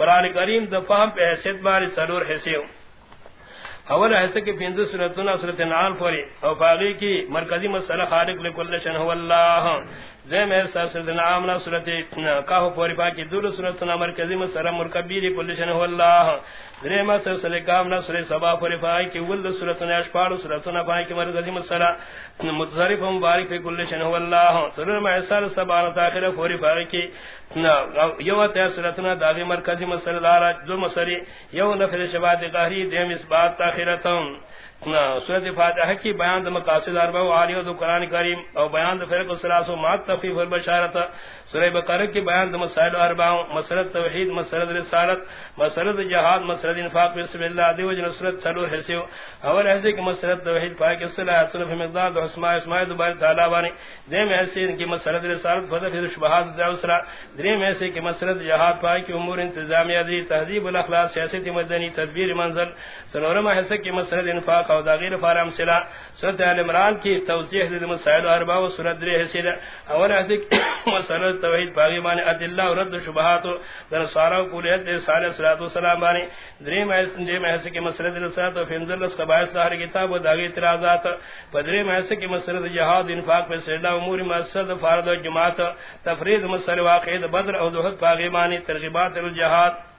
قرآن کریم دفام پہ حیثیت باری سرور حیثیت اول ایسے کی پندو سورتنا سورت نعال فوری او فاغی کی مرکزی مسئلہ خالق لکل شن هو اللہ زیم ایسا سورت نعامنا سورت کاہو پوری پاکی دور سورتنا مرکزی مسئلہ مرکبی لکل شن هو اللہ دریم سر سلکام نہ سر سبا پر فائی کی ول سورۃ نے اشفار سورۃ نہ فائی کی مرغ عظیم الصلا متصرف مبارک فی کل شن هو اللہ سر میں اثر سبا نہ تاخیر فوری فائی کی یو تے سورۃ نہ داوی مرکزی مسل دار جو مسری، یو نفر شبات قہری، دیم اس بات تاخیرتم سورت فاتحہ کی بیان دم مقاصد اربع و عالی و قرآن کریم او بیان فرق الثلاث و مات تفیف البشارت سورہ بقرہ کی بیان دم مسائل اربع مسرت توحید، مسرت رسالت، مسرت جہاد، مسرت انفاق، بسم اللہ، دی وجہ نصرت سلو حسیو اول ایسے کہ مسرت توحید، پاک الصلاۃ فی مقدار اسماء اسماء، دوبارہ تعالی بانی دیم ایسے کہ مسرت رسالت، فضل فی شبہات دوسرا دریم ایسے کہ مسرت جہاد، پاک کی امور، انتظامیہ دی تہذیب، الاخلاق، سیاست مدنی، تدبیر، منزل سنورم ایسے کہ مسرت انفاق او داغیر فارم سلا سورت ال عمران کی توضیح دی مسائل اربع و سورت دری حصے اور ایسے مسئلہ توحید باغی مان ادلہ و رد شبہات در سارا کولیت دے سارے صلوات و سلام بانی دری میں دے میں ایسے کہ مسئلہ دی رسالت و فنزل قبائس دار کتاب و داغی اعتراضات. پدری میں ایسے کہ مسئلہ جہاد انفاق پہ سجدہ امور مسجد فرض و جماعت. تفرید مسئلہ واقع بدر او دہد باغی مانی ترغیبات الجہاد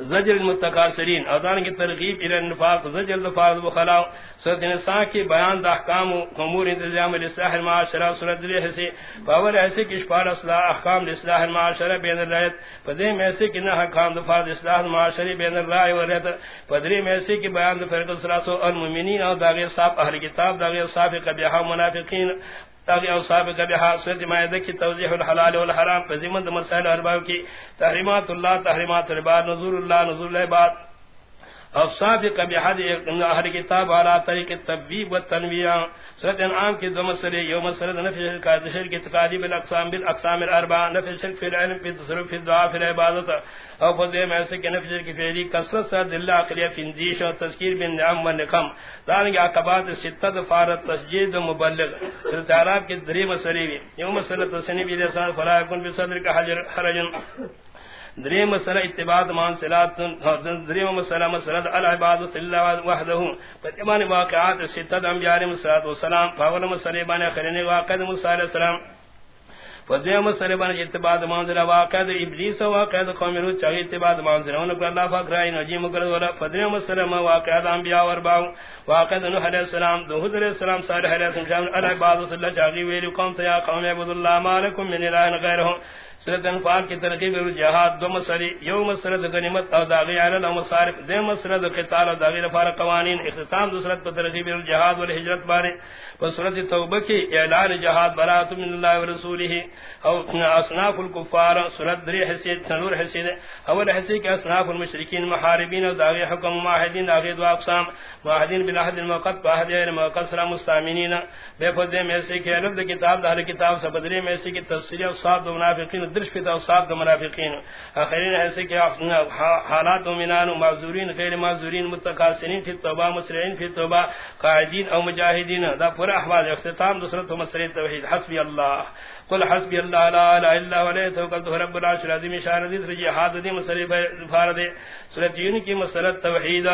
زجر المتقاصرین اذان کی ترغیب الى النفاق، زجر الفاظ وخلاء سورۃ النساء کی بیان دا احکام و امور انتظام الاصلاح المعاشرہ سورۃ الرح سے باور ایسے کہ اشفار اصلاح، احکام الاصلاح المعاشرہ بین الرایت. پدے میں ایسے کہ نہ احکام دفاع الاصلاح المعاشرہ بین الرای والرایت پدری میں ایسے کہ بیان فرق الثلاث المؤمنین. اور داغیر صاحب اہل کتاب داغیر صاحب قبیحہ منافقین. تاکہ اوصاف کا بہا سورۃ مائدہ کی توضیح الحلال والحرام فزمت مسائل اربع کی تحریمات اللہ، تحریمات العباد نظور اللہ، نزول العباد۔ اوصاف کا بہا کتاب والا طریق تبیب و تنویہ سورۃ انعام کی دو مسئلے یوم مسئلہ نفی کا ذکر کی تقادیم الاقسام بالاقسام الاربع، نفی شرک فی العلم، فی تصرف فی الدعاء، فی العبادت. او فضی میں سے کہ نفی شرک فی علی کثرت سے دل عقلیہ فی اندیش و تذکیر بن نعم و نقم. دان کے عقبات ستت فارت تسجید و مبلغ. سورۃ اعراف کی دری مسئلے یوم مسئلہ تسنی بھی لسان فلا یکن بصدر کا حرج دریم مسئلہ اتباع مان صلات، دریم مسئلہ مسئلہ العبادت اللہ وحده فتمان واقعات ستت انبیاء علیہ الصلوۃ والسلام فاول مسئلہ بان خرین واقع موسی علیہ السلام۔ فدیم مسئلہ بان اتباع مان منزل واقع ابلیس واقع قوم رو چاہیے اتباع مان منزل ان کو اللہ پاک رائے نجیم کر ولا فدیم مسئلہ ما واقع انبیاء اور وربا واقع نوح علیہ السلام داؤد علیہ السلام، صالح علیہ السلام العبادت اللہ چاہیے۔ ویل قوم تیا قوم عبد اللہ مالکم من الہ غیرہ۔ سورت انفال کی ترقیب جہاد، دو مسئلے، یو مسئلہ غنیمت او داغی علی او مصارف دے مسئلہ قتال او داغی فار قوانین، اختتام دوسرت پر ترقیب الجہاد والہجرت بارے سورت توبہ کی اعلان جہاد، برات من اللہ ورسولہ او اصناف الكفار سورت دری حیثیت سنور حیثیت اول حیثیت کہ اصناف المشرکین، محاربین او داغی حکم، معاہدین داغی دو اقسام، معاہدین بالعہد الموقت باہد غیر موقت، سلام مستامینین بے فدے میں سے کہ علم کتاب دار کتاب سبدری میں سے کہ تفسیر او صاد منافقین درش پہ اوصاف دو منافقین. اخرین ایسے کہ حالات مومنان و معذورین، غیر معذورین، متقاسرین، فی توبہ مسرعین فی توبہ قائدین او مجاہدین. دا پورا احوال اختتام دوسرت و مسرع توحید. حسبی اللہ. قل حسبی اللہ لا الہ الا ولی توکلت رب العرش العظیم شان عزیز رجی حاد دی مسرع فارد. سورت یون کی مسرت توحید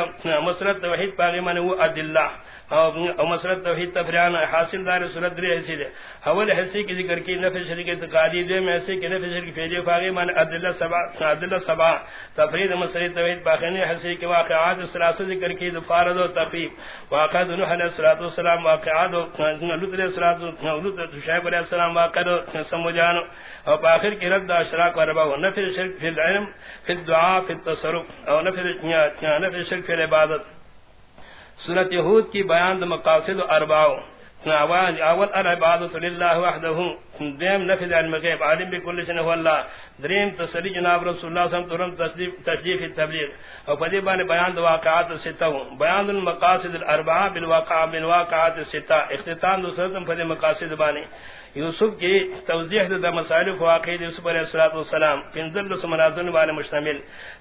مسرت توحید پاگی من وہ ادلہ. او مسرت توحید تفریان حاصل دار سورت دری حصی دے. اول حصی کی ذکر کی نفی شرک اعتقادی دے میں حصی کی نفی شرک فیدی فاغی من عدلہ سبا عدلہ سبا، تفرید مسرت توحید باقینی حصی کی واقعات سلاسہ ذکر کی دفارد و تفیب واقعات نوح علیہ السلام واقعات لط علیہ السلام لط شعب علیہ السلام واقعات سمجان او باخر کی رد اشراک و ربا نفی شرک فی العلم، فی الدعا فی التصرف او نفی شرک فی العبادت. سورت یہود کی بیان مقاصد ارباؤ اول العبادت لله وحده دیم نفذ علم غیب عالم بكل شيء هو الله دریم تسلی جناب رسول اللہ صلی اللہ علیہ وسلم تشریف تبلیغ او پدی بان بیان واقعات الستہ بیان المقاصد الاربعہ بالواقع واقعات ستا۔ اختتام دوسرتم پدی مقاصد بانی یوسف کی توضیح دا مسائل واقع یوسف علیہ الصلوۃ والسلام کنزل سمرازن والے مشتمل،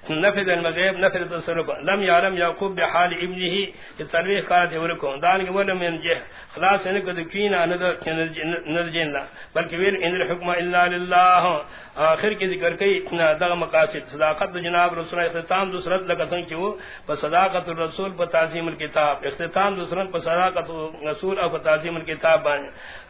نفذ المغیب نفذ تصرف لم يعلم يعقوب بحال ابنه کہ ترویح قرات ورکو، دان کے ولم ينجح خلاص ان کو دکینا نظر نرجن بلکہ ویل ان الحکم الا لله آخر کی ذکر کئی اتنا دغ مقاصد، صداقت جناب رسول اختتام دوسرت لگتن کیو پس صداقت الرسول پر تعظیم الکتاب، اختتام دوسرت پر صداقت رسول اور تعظیم الکتاب بان،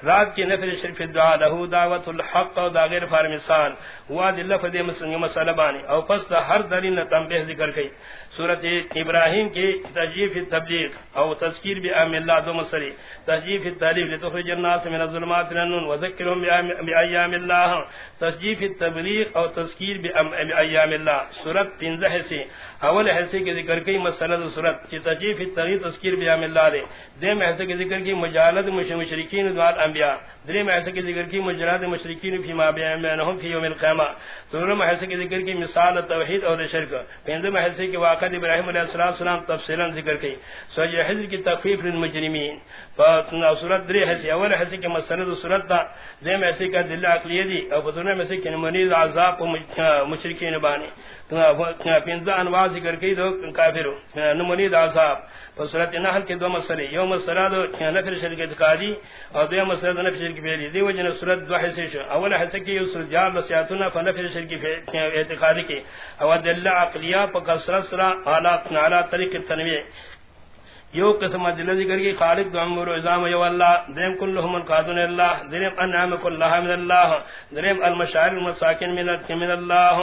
رات کی نفر شرف دعا لہو دعوت الحق و دا داغیر فارمسان ہوا دل لفظ مسئلہ بانی او پس دا ہر دلیل تنبیہ ذکر کئی سورت ابراہیم کی تجیف تبلیغ او تذکیر بھی ام اللہ دو مسری تجیف التعلیف لتخرج الناس من الظلمات لنن وذکرهم بأیام اللہ. تجیف التبلیغ او تذکیر بھی ام ایام اللہ. سورت پنزہ سے اول حصے کے ذکر کی مسئلہ سورت کی تجیف التغیر تذکیر بھی ام اللہ دے. دیم حصے کے ذکر کی مجالد مشرکین دوار انبیاء. دریم حصے کے ذکر کی مجرد مشرکین فی ما بینہم فی یوم القیامہ۔ سورم حصے کے ذکر کی مثال توحید اور شرک۔ پنزم حصے کے واقع ابراہیم علیہ السلام تفصیلا ذکر کی۔ سوجہ حضر کی تخفیف للمجرمین۔ سورت دری حصے اول حصے کے مسند سورت دا دیم حصے کا دل عقلیہ دی۔ اور فتونے میں سے کہ منیز عذاب مشرکین بانی۔ پنزا انواع ذکر کی دو کافر نمنید عذاب۔ فصورت نحل کے دو مسئلے۔ یو مسئلہ دو نفر شرک اتقادی اور دو مسئلہ دو نفر شرک فیلی دی وجہ صورت دو حصے شو. اول حصے کی اس جار نصیحتنا فنفر شرک اتقادی کی او دلہ عقلیہ پا کسرت سرا علا طریق تنویع. یو قسم دل ذکر کی، خالق دو عمر عظام یو اللہ درم کلہم القادن اللہ درم انعام کلہا من اللہ درم المشاعر المساکن من من اللہ.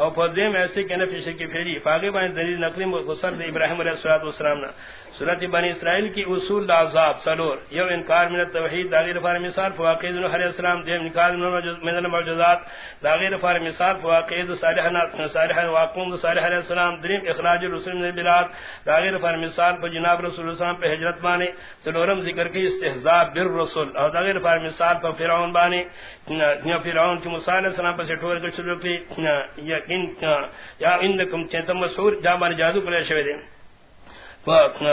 او فدیم ایسے کہ نفی شرکی پھیری، فاقی بانی دلیل نقلی مخصر دے ابراہیم علیہ السلام سورت بنی اسرائیل کی اصول لعذاب سلور. یو انکار من التوحید داغیر فار مثال فواقید نوح علیہ السلام دیم انکار من المعجزات داغیر فار مثال فواقید صالحہ واقوم صالح علیہ السلام، دریم اخراج رسول من البلاد داغیر فار مثال پر جناب رسول اللہ وسلم پہ حجرت بانے سلورم ذکر کی، استحضاء بالرسول۔ اور داغیر فار مثال پر فرعون بانے۔ یا فرعون کی موسی علیہ السلام پر سٹور کے شروع کی، یا ان یا انکم چتم مسعور جامن جادو پر شوی دیں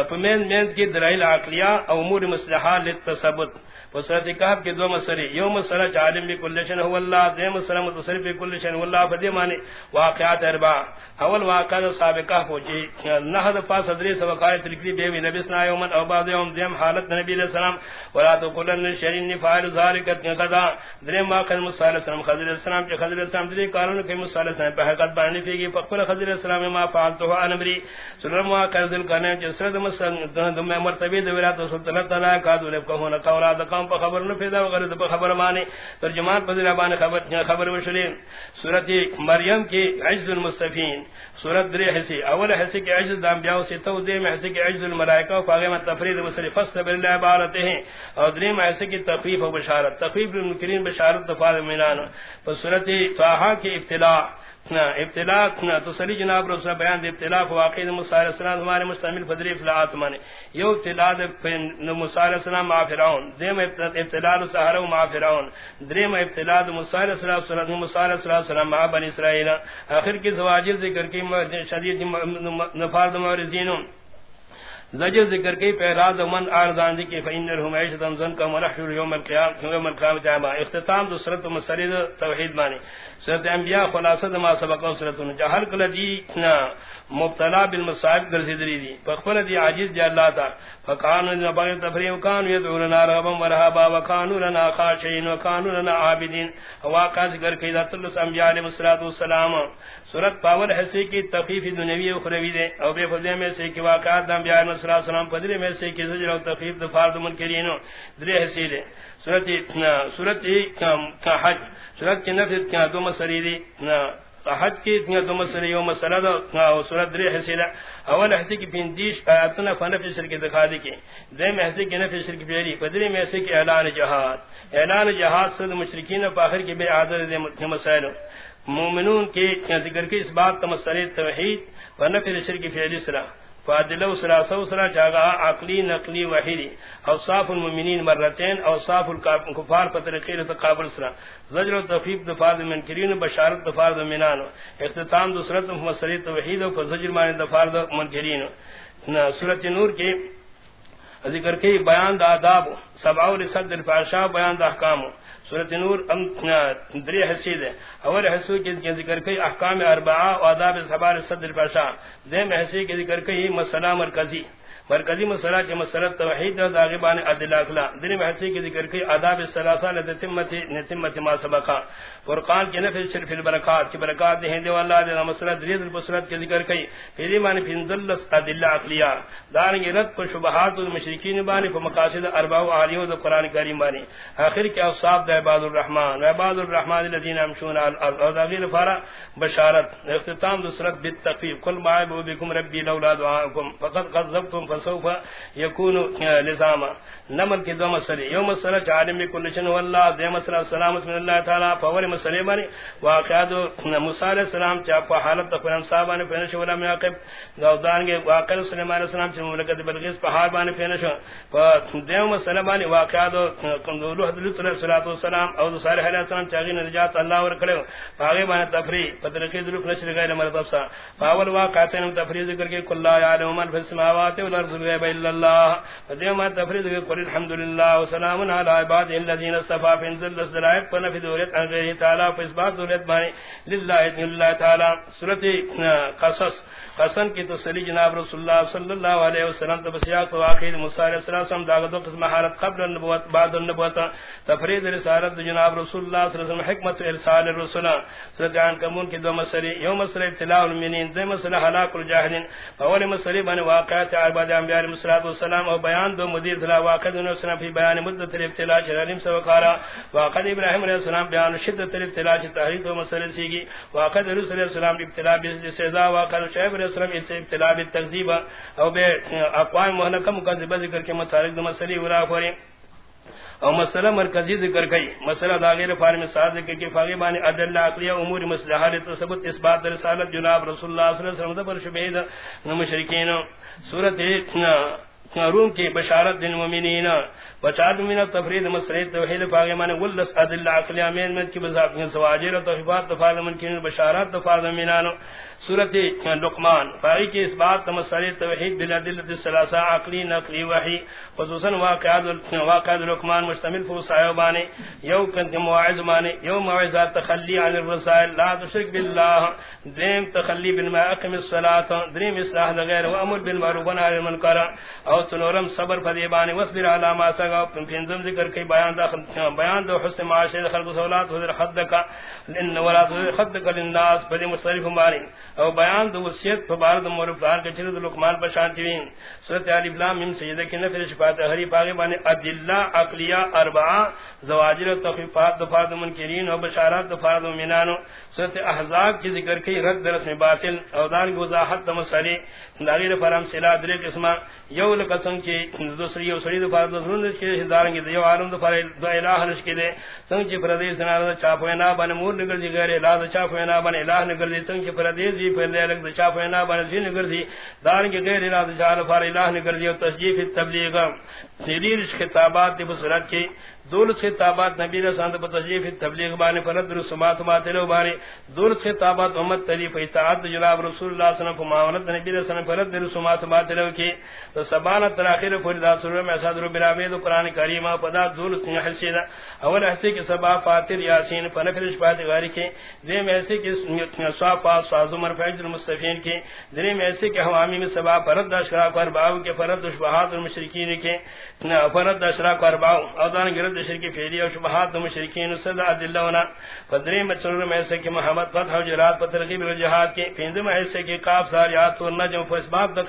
فمین مین کی درائل عقلیہ او امور مصلحہ للتثبت۔ فصورت کہب کے دو مسئلے، یو مسئلہ عالم بکل شن هو اللہ دے مسئلہ متصرف بکل شن هو اللہ، فدی معنی واقعات اربع۔ اول واقعات سابقہ ہو پوچھی نحد پاس ادری سبقائے تلکری بیوی نبی صلی اللہ علیہ بعض یوم دیم حالت نبی علیہ السلام، ولا تقولن شرین نفائل ذالک قضا۔ دریم واقعات مصالح علیہ السلام، خضر علیہ السلام کے خضر علیہ السلام دری کارون کے مصالح علیہ السلام پہ حقیقت بانی فیگی فقل خضر علیہ السلام ما فعلتو انبری سلم واقعات ذل کرنے جسرد مسلم دم مرتبہ مرتبی دویرات سلطنت تلا کادو لب کہونا قولا دقام پا خبر نفیدہ وغیرہ پا خبر مانے ترجمان پا ذرابان خبر خبر وشلیم سورت مریم کی عجز المصطفین سورت دری حصی اول حصی کی عجز دام بیاو سی تو دیم حصی کی عجز الملائکہ و فاغیم تفرید مصری فصل بر اللہ عبارتے ہیں اور دریم حصی کی تقفیف و بشارت۔ تقفیف المکرین بشارت تفاد منان۔ پس سورت طاہا کی ابتلاع ابتلاء تسلی جناب رسول بیان ابتلا واقع موسی السلام ہمارے مستعمل فضری اطلاعات مانے یو ابتلا موسی السلام مع فرعون، دیم ابتلاء سحر مع فرعون، دریم ابتلاء موسی السلام موسی علیہ السلام مع بنی اسرائیل اخر کی زواجر ذکر کی شدید نفار مورزین زجر ذکر کی پہراد من آردان ذکر فإنرہم عیشتن زن کا مرحشر یوم القیام یوم القیام جامع. اختتام دو سرط مسرد توحید مانی سرط انبیاء خلاصت ما سبقا سرطن جہر کلدی مبتلا بالمصائب گرزدری دی فخفل دی عاجز دی اللہ تا فکانو دی نبغی تفریح وکانو یدعوننا رغبا ورحبا وکانو لنا خاشین وکانو لنا عابدین واقع ذکر کی ذات اللہ سنبیاء علیہ السلام سورت پاور حصے کی تقیف دنوی اخروی دے او بے فضے میں سے کی واقعات دا انبیاء علیہ السلام پدرے میں سے کی زجر و تقیف دفار دمن کرینو درے حصے دے سورت سورت حج سورت کی نفت دو مسری دی حج کی دو مسئلہ یو مسئلہ دا سورت دری حسیلہ اول حسی کی پیندیش آیاتنا فنفی شرک دخادی کی دیم حسی کی نفی شرک پیری پدری میں حسی کی اعلان جہاد اعلان جہاد صد مشرکین و پاخر کی بے عادر دے مسائل. مومنون کی ذکر کی اس بات تمسلی توحید فنفی صلاح پیری سرہ فادلہ اسرا سوسرا چاگا عقلی، نقلی وحیدی اوصاف المؤمنین مرتين اوصاف الكفار فترقیر تقابل سرا۔ زجر و تفیب دفار من کرین بشارت دفار دو اختتام دو سورت مسری توحید و زجر مان دفار دو من کرین سورت نور کے ذکر کی بیان دا آداب سبعو لصد الفاشا بیان دا احکام۔ سورت نور ام دری حسید اول حسو کی ذکر کئی احکام اربعہ و آداب صبار صدر پاشا دیم حسی کی ذکر کئی مسئلہ مرکزی. مرکزی مسئلہ کے مسرت توحید داغبان عدل اخلا۔ دن محسی کی ذکر کی آداب الثلاثہ لتتمت نتمت ما سبقا فرقان کے نفی شرف البرکات، کی برکات دیں دے والله دے مسرت درید البصرت کے ذکر کی۔ پھر معنی فنزلس ادلہ اخلیا دارنگ رد کو شبہات المشرکین بانی کو مقاصد اربع و عالیہ و قرآن کریم بانی آخر کے اوصاف دے عباد الرحمن۔ عباد الرحمن الذين يمشون على الارض۔ اور داغیر فارا بشارت، اختتام دوسرت بالتخفیف۔ قل ما بكم ربي لولا دعاءكم فقد قذبتم فسوف يكون لزاما نمل کی دو مسئلے۔ یو مسئلہ عالم بكل شن والله دے مسئلہ سلامت من اللہ تعالی فور مسئلے بنی واقعات موسی علیہ السلام چا په حالت فرم صاحب نے پہنش ولا میں عقب گودان کے واقع سلیمان علیہ السلام چ مملکت بلقیس په حال بانی پہنش دے مسئلہ بنی واقعات کندولو حضرت علیہ الصلوۃ والسلام او صالح علیہ السلام چا نجات اللہ ور کڑے۔ پاگے بانی تفریح پتر کے ذلف نشر غیر مرتب سا واقعات تفریح ذکر کے کل یعلم من فی السماوات والارض۔ الغیب الا اللہ. دے ما تفریح قل الحمد وسلام على عباد الذين اصطفى في ذل الزرائق فنفي دولت عن غيره تعالى فإثبات دولت باني لله إذن الله تعالى سورة قصص. قسم کی تسلی جناب رسول اللہ صلی اللہ علیہ وسلم تبسیاق تو آخر علیہ السلام داغت قسم حالت قبل النبوت، بعد النبوت. تفرید رسالت جناب رسول اللہ صلی اللہ علیہ وسلم، حکمت ارسال الرسول سورت عن کی دو مسئلے، یوم مسئلے ابتلاع المنین دو مسئلے حلاق الجاہدین اول مسئلے بانی واقعات عرباد انبیاء علیہ الصلوۃ والسلام او بیان دو مدیر صلاح واقع نے سنا فی بیان مدت الابتلاع شرالیم سوکارا واقع ابراہیم علیہ السلام بیان شدت الابتلاع تحرید دو مسئلے کی واقع رسول علیہ السلام ابتلاء بس سزا، واقع شعیب علیہ السلام اس ابتلاع بالتکذیب او بے اقوام مہلکہ کا ذکر کے متعلق دو مسئلے ورا خوری. او مسئلہ مرکزی ذکر کئی۔ مسئلہ داغیر فارم ساز ذکر کی فاغیبان عدل عقلیہ امور مسلحہ لتصبت اثبات رسالت جناب رسول اللہ صلی اللہ علیہ وسلم پر شبید مشرکین سورت روم کی بشارت دن مومنین۔ بچاد من تفرید مسئلہ توحید فاغیبان ولس عدل عقلیہ امین من کی بزاق سواجر توحفات تفاد من کی بشارت تفاد منانو سورت لقمان فائی کی اس بات مسئلہ توحید بالعدلۃ الثلاثہ عقلی، نقلی، وحی، خصوصا واقعات واقعات لقمان مشتمل فو صایبان یو کنت مواعظ مان یو موعظہ تخلی عن الرسائل، لا تشرک بالله دیم تخلی بالما اقم الصلاۃ، دریم اصلاح غیر و امر بالمعروف و نهی عن المنکر۔ او او تنورم صبر فدیبان واصبر علی ما سغا پنځم ذکر کوي بیان دا بیان دو حسن معاشر خلق سوالات حضر حدک ان ولا حدک للناس بدی مصرف ماری او بیان دو وصیت فبارد مرفدار کے چرد لقمان پر شانتوین سورت علی بلام من سجدہ کی نفر شفاعت حری پاگی بانے، ادلہ، عقلیہ، اربعہ، زواجر، تخفیفات دفارد منکرین و بشارات دفارد منانو سورت احزاب کی ذکر کی رد رسم باطل، او دان گوزاحت دمسالی داغیر فرام سلا در قسمہ. یو لقسم کی دوسری یو سری دفارد دفرون کی دارنگی دیو عالم دفار دو الہ نش کی دے۔ سنگ چی پردیس نار چاپوینا بان مور نگر دی غیر الہ چاپوینا بان الہ نگر دی۔ سنگ چی پردیس دی پر دے لگ چاپوینا بان زین نگر دی۔ دارنگی غیر الہ چار فار الہ نگر دی تسجیف تبلیغ۔ سیدیر خطابات دی بصورت کی دول سے تابات نبی رسان پر تشریف تبلیغ بانے فرد رسومات ماتلو بانے۔ دول سے تابات امت تلیف اطاعت جناب رسول اللہ صلی اللہ علیہ وسلم معاونت نبی رسان فرد رسومات ماتلو کی۔ تو سبانہ تراخیر فردا سورہ میں اساد رب العالمین قرآن کریم پدا دول سے دا اول حصے کے سبا فاتر یاسین فنفر شفاعت غاری کے دے میں ایسے کہ صافات سازمر فیض المصطفین کے دے میں ایسے کہ حوامی میں سبا فرد اشراق ارباو کے فرد شبہات المشرکین کے فرد اشراق ارباو گرد شبہات مشرکین فدری میں سے کہ محمد فتح و جرات پر ترغیب کے قاف ساریات و نجم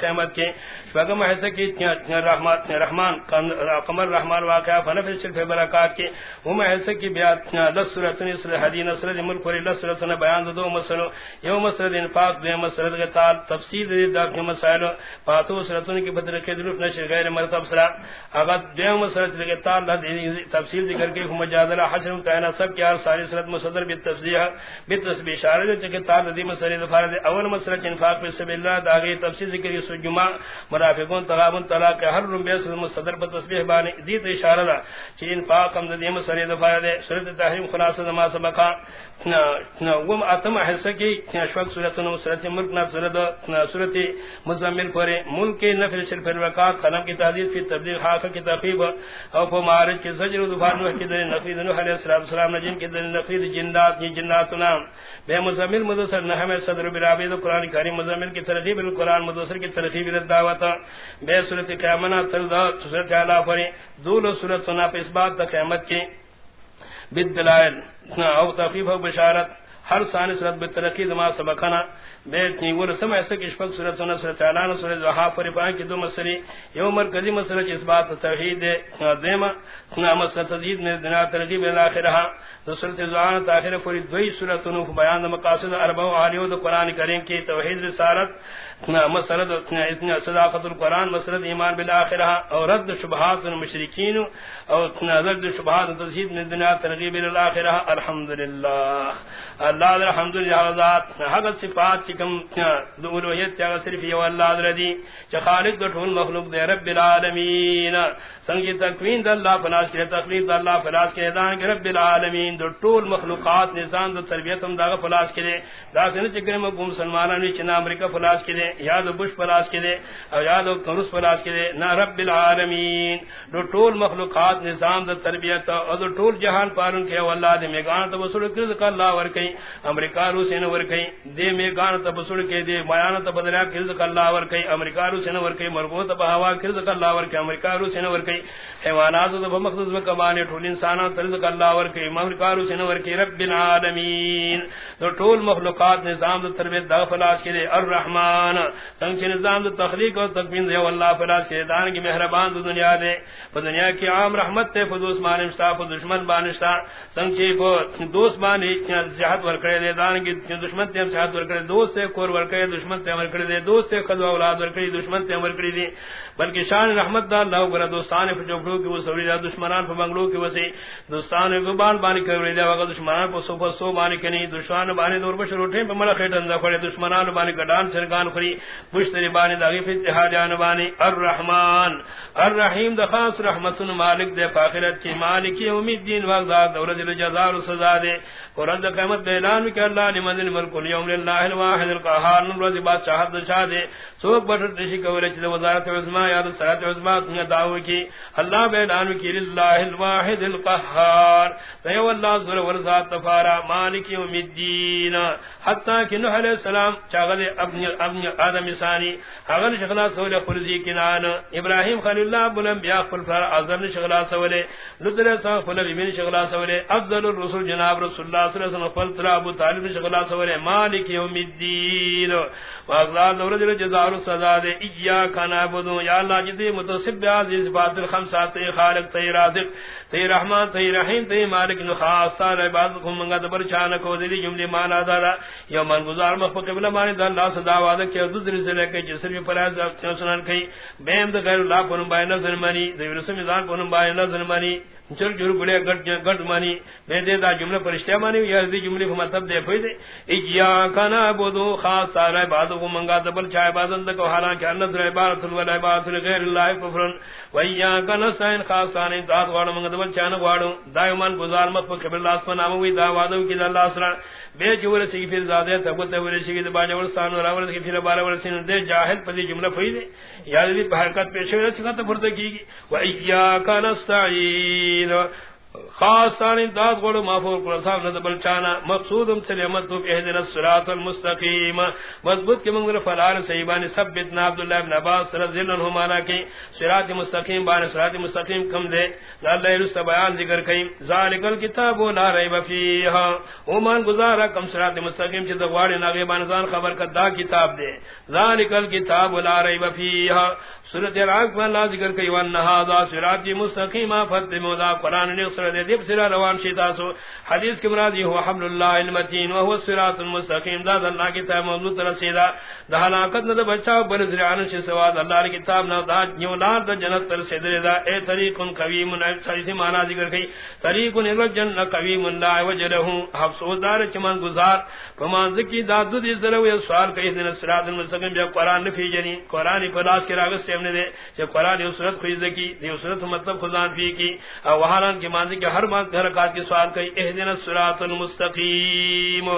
قیمت کے۔ شبگم رحمت رحمان قمر رحمان واقعہ فنف شرف برکات کے۔ ہم بیات سورتن حدین ملک وری سورتن بیان دو مسلو۔ یو مسرد انفاق، دو مسرد دی دا مسائل سورتن کی بدر کے دلوف نشر غیر مرتب اگر دو مسرد غطال تفصیل ذکر کے مجادلہ حشر متعینہ سب کی آر ساری صورت مصدر بالتفصیح بالتسبیح اشارہ جو چکے تار دی مسئلہ دفار اول مسئلہ انفاق پر سب اللہ داغی تفصیل ذکر کی سجمع مرافقون تغابن طلاق ہر رم بیس مصدر پر تسبیح بانی دیت اشارہ دا چی انفاق ہم دی مسئلہ دفار دے تحریم خلاصہ دما سبقا وم اتم حصہ کی شوق صورت نو صورت ملک نہ صورت صورت مزمل ملک کے شرف قلم کی فی کی او کو کے زجر کی علیہ السلام یہ بے مزمل صدر قرآن کریم مزمل کی القرآن کی الدعوت بے صورت قیامنا صورت دول صورت اس بات قیامت کی. بالدلائل. ہاں، او تخفیف و بشارت. ہر ثانی صورت بترقی دما سبقنا. بیت نی ور سم ایسا کہ شفق کی دو مسئلے مرکزی مسئلہ اس بات توحید دیما مسئلہ تزید میں دنیا ترغیب الاخرہ تو صورت زوان دوی صورت نو بیان مقاصد اربع عالیو دو قران کریم کی توحید رسالت مسئلہ اتنا صداقت القران مسئلہ ایمان بالآخرہ اور رد شبہات المشرکین اور رد شبہات تزید میں دنیا ترغیب الاخرہ، الحمدللہ۔ اللہ الحمدللہ ذات حق صفات چکم دولویت چاگا صرف یو اللہ دردی، چا خالق دا ٹھول مخلوق دے رب العالمین. سنگی تکوین دا اللہ فلاس کے تقریب دا اللہ فلاس کے دان کے رب العالمین. دا ٹھول مخلوقات نظام دا تربیتم دا فلاس کے دے. دا سن چکر مقوم سلمانانی چنا امریکہ فلاس کے دے یا دا بش فلاس کے دے، او یا دا کنس فلاس کے دے، نا رب العالمین. دا ٹھول مخلوقات نظام دا تربیت او دا ٹھول جہان پارن کے اللہ دے میگان تا بسول کرزک اللہ ورکی امریکہ روسی نورکی دے میگان تبسڑ کے دے، بیان تب دریا اللہ ور کئی امریکہ رو سن ور کئی مرغو تب ہوا کرزق اللہ ور کئی امریکہ رو سن ور کئی حیوانات تب مقصد میں کمانے، ٹھول انساناں ترزق اللہ ور کئی امریکہ رو سن ور کئی رب العالمین۔ تو ٹول مخلوقات نظام در تربیت دا فلاس کے الرحمن۔ سنگ نظام در تخلیق اور تکوین دے اللہ فلاس کے دان کی مہربان دو دنیا دے۔ دنیا کی عام رحمت تے فدوس مان مصطفی دشمن بانشتا سنگ چی کو دوست بانی صحت ور کرے دے، دان کی دشمن تے صحت ور کرے دوست سے کور ورکے دشمن تے امر کڑی دوست سے خذ اولاد ورکے دشمن تے امر کڑی بلکہ شان رحمت دا اللہ گرا دوستان پہ جوڑو کہ وہ سوری دا دشمنان پہ بنگلو کہ وسی دوستان کو بال بانی کرے دے وگا دشمنان پہ سو سو بانی کنی دشمن بانی دور بش روٹے پہ ملک ہٹن دا کھڑے دشمنان بانی گڈان سرگان کھری مشتری بانی دا غیف اتحاد بانی۔ الرحمن، الرحیم دا خاص رحمت مالک دے، فاخرت کی مالک یوم الدین وغدا دورج الجزاء و سزا دے۔ قرآن قیمت اعلان کہ اللہ لمن الملک اليوم للہ الواحد القہار نروز بادشاہت شاہ دے۔ سوک بٹر تشی کولے چلے وزارت عظمہ کی. اللہ کی الواحد القہار. دیو اللہ تفارا مالک یوم الدین. کہ نوح علیہ السلام ابن ابن آدم ثانی. اگر شغلا خلزی کنان. ابراہیم خلیل اللہ اعظم شغلا سان شغلا افضل الرسول جناب رسول اللہ صلی اللہ علیہ وسلم ابو طالب شغلا مالک یوم الدین. واغلال دورج الجزاء والسزا دے. ایاک نعبدو یا اللہ جدی متصب عزیز بات الخمسات خالق تی رازق تی رحمان تی رحیم تی مالک نخاص تار عبادت کو منگا دبر چانک و دلی جملی مانا دادا یا من گزار مخفق قبل مانی دا، اللہ صدا وعدہ کیا دوزر سے لے کے جسر بھی پراز سنان کئی۔ بیم دا غیر اللہ کو نمبائی نظر منی دا رسم ازان کو نمبائی نظر منی چل جور گڑے گٹ گٹ مانی۔ میں دے دا جملہ پرشتہ مانی، یا دی جملے کو مطلب دے پھئی دے۔ اجیا کنا بودو، خاص سارے بعد کو منگا دبل چائے عبادت کو، حالانکہ ان در عبادت ول عبادت غیر اللہ کفرن۔ و یا کنا سین خاص سان ذات واڑ منگا بل چان واڑو دایمان گزار مت کو قبل اللہ سبحانہ وی، دا وعدو کی اللہ اسرا بے جور سی پھر زادے تب تے ور سی دے باج ور راول ور کی پھر بار ور سین دے جاہل پدی جملہ پھئی دے یا دی حرکت پیش ہے سکت فرد کی و یا کنا استعین خاص ثانی داد گڑو مافور کو صاحب نہ بل چانا مقصود ہم سے امت تو اهدنا الصراط المستقیم۔ مضبوط کہ منگر فلال سیبان ثبتنا عبد الله بن عباس رضی اللہ عنہما نے کہ صراط مستقیم بان صراط مستقیم کم دے اللہ رس بیان ذکر کئ ذالک الکتاب لا ریب فیہ او گزارا کم صراط مستقیم چ دغواڑی نہ بان زان خبر کا دا کتاب دے۔ ذالک الکتاب لا ریب فیہ سورت العراق میں اللہ ذکر کئی وان نہاذا صراط مستقیم فتموا ذا قران نے سورت دیب سرا روان شیتا سو حدیث کے مراد یہ ہوا، حمل اللہ المتین وهو الصراط المستقیم ذات اللہ کی تمام مضبوط رسیدا دا ہلاکت نہ بچاؤ بر ذریعہ سے سواد اللہ کی کتاب نہ دا یو نار دا جنت پر دا، اے طریق قویم صحیح معنی ذکر کئی طریق الجنہ قویم، لا وجره افسوس دار چمن گزار فمان ذکی داد دی ذرو یہ سوال کئی دن الصراط المستقیم جب قران نفی جنی قران پلاس کے راگ سے علم نے دے، جب قران یہ صورت کوئی کی دی صورت مطلب خدان فی کی او وہاں کے مانزی کے ہر مان حرکات کی سوال کئی اهدنا الصراط المستقیم۔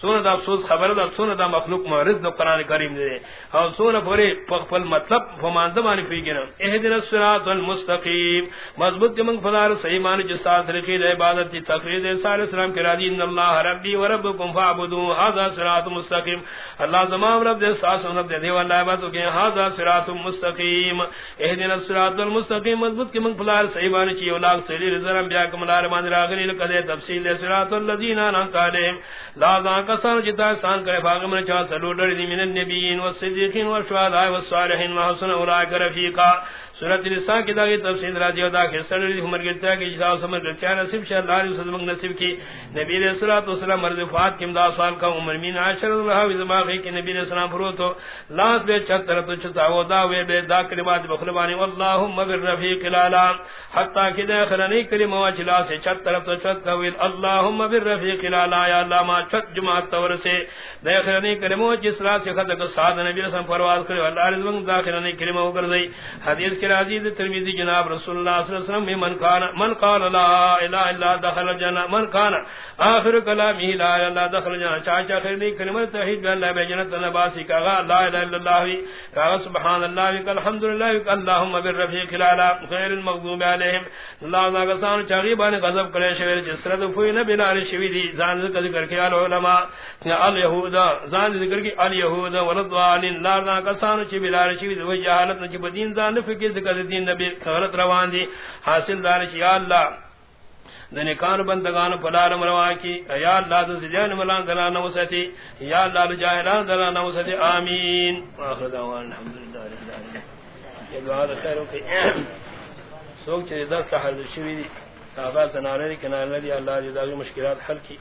سون دا افسوس خبر دا سون دا مخلوق معرض دا قرآن کریم دے او سون پوری پخپل مطلب فمان زمانی فی گنا اہدن السراط المستقیم. مضبوط کے منگ فدار سیمان جستا طریقی دا عبادت تی تقرید سال اسلام کے راضی ان اللہ ربی و ربکم فعبدو حاضا سراط مستقیم اللہ زمان رب دے ساس رب دے دیو اللہ عبادت کے حاضا سراط مستقیم. اہدن السراط المستقیم. مضبوط کے منگ فدار سیمان چی اولاغ سیلی رزرم بیا کملار مان راغلی لکدے تفصیل دے سراط اللذین آنان کالیم لا ذاک کسان جتا سان کرے بھاگ من چا سلو ڈر دی من النبیین والصدیقین والشہداء والصالحین وحسن اولئک رفیقا۔ سورۃ النساء کی داغی تفسیر راضی ادا کے سر دی عمر کے تاکہ جسا سمر کے نصیب شاء اللہ علیہ وسلم نصیب کی۔ نبی علیہ الصلوۃ والسلام مرض فات کی امداد سوال کا، عمر مین عاشر اللہ و زما کہ نبی علیہ السلام فرو تو لاس بے چتر تو چتا و دا وے بے دا کلمات بخلبانی اللهم بالرفیق الاعلى حتا کہ داخل نہیں کریم و چلا سے چتر تو چت و اللهم بالرفیق لا یا اللہ ما چت جماعت تور سے داخل نہیں کریم و جس را سے خد کو ساتھ نبی علیہ پرواز کرے اللہ رضوان داخل نہیں کریم و کر دی حدیث کے عزیز ترمذی جناب رسول اللہ صلی اللہ علیہ وسلم میں من کان من قال لا الہ الا دخل الجنہ من کان آخر کلامہ لا الہ الا دخل الجنہ چاچا خیر دی کلمہ توحید اللہ بے جنت نباسی کا لا الہ الا اللہ کا سبحان اللہ کا الحمدللہ اللهم بالرفیق الاعلى خیر المغضوب علیہم۔ اللہ ذا کسان چاغیبان غضب کرے شویر، جس رد فوی نبی نال شوی دی۔ زان ذکر کے علماء الیہود زان ذکر کی الیہود ولضالین لا ذا کسان چ بلال شوی دی۔ جہالت چ بدین زان فکر ذکر دین نبی خبرت روان دی۔ حاصل دار چ یا اللہ۔ دنکان بندگان پلار مروا کی. یا اللہ ذو جان ملان دلا نو یا اللہ جاہلان دلا نو آمین. آخر دعوان الحمدللہ رب العالمین. یہ دعا خیر کی سوک چے دس تحرز شوی دی صحابہ سنارے دی کنارے دی اللہ جزاوی مشکلات حل کی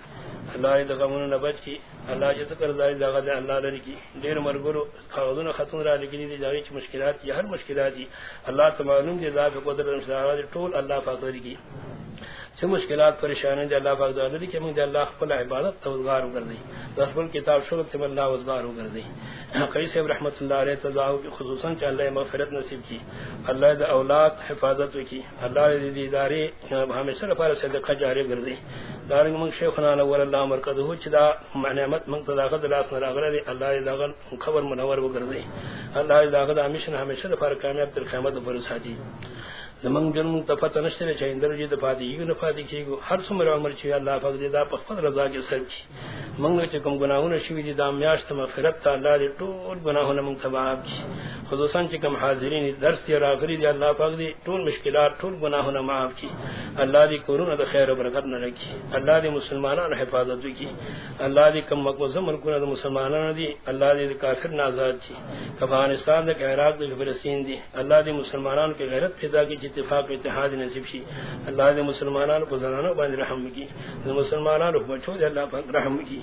اللہ جی دغمون نبت کی. اللہ جی تکر داری داغا دے اللہ لری کی. دیر مرگرو خاغدون خطون را لگنی دی داغی چی مشکلات کی ہر مشکلات دی اللہ تمعلوم دی ذات قدرت مشکلات دی طول اللہ فاقدری کی. سے مشکلات پریشانی دے اللہ پاک دعا کہ من دے اللہ خپل عبادت توزگار کر دی دس کتاب شروع سے اللہ وزگار کر دی کئی سے رحمت اللہ علیہ تزاو کی خصوصا کہ اللہ مغفرت نصیب کی. اللہ دے اولاد حفاظت کی اللہ دے دیداری ہمیشہ پر صدقہ جاری کر دی دارنگ من شیخنا الاول اللہ مرکز ہو چدا نعمت من صداقت لاس نراغر دی. اللہ دے داغن خبر منور و کر دی اللہ دے داغن ہمیشہ ہمیشہ پر کامیاب تر قیامت پر ساتھی زمن جنم تفت نشتر چاہی اندر جید فاتی یو نفاتی کی گو ہر سمر عمر چاہی اللہ فقد دا پخفت رضا کے سر کی منگو چکم گناہون شوی دی دا میاشت مغفرت تا اللہ دی طول گناہون منگ تباہب کی خصوصا چکم حاضرین درس دی راغری دی اللہ فقد دی طول مشکلات طول گناہون معاف کی اللہ دی قرون دا خیر و برکت نہ رکھی اللہ دی مسلمانان حفاظت کی اللہ دی کم مقوضم ملکون دا مسلمانان دی اللہ دی کافر نازاد کی افغانستان دا عراق دی فلسطین دی اللہ دی مسلمانان کے غیرت پیدا کی اتفاق اتحاد نصیب شی اللہ دے مسلمانان کو زنانو بند رحم کی دے مسلمانان کو بچو دے اللہ پاک رحم کی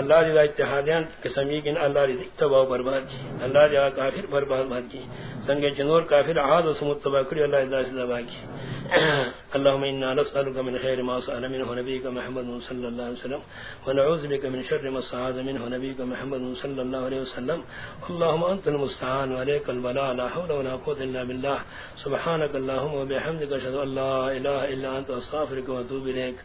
اللہ دے اتحادیان کے سمیگن اللہ دے تباہ برباد کی. اللہ دے کافر برباد کی. سنگ جنور کافر عاد و سمت تباہ کری اللہ دے دبا کی۔ اللهم انا نسالك من خير ما سال منه نبيك محمد صلى الله عليه وسلم ونعوذ بك من شر ما استعاذ منه نبيك محمد صلى الله عليه وسلم۔ اللهم انت المستعان وعليك البلاء، لا حول ولا قوه الا بالله سبحانك اللهم وبحمدك اشهد ان لا اله الا انت استغفرك واتوب اليك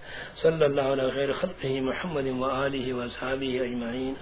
صلى الله على خير خلقه محمد واله واصحابه اجمعين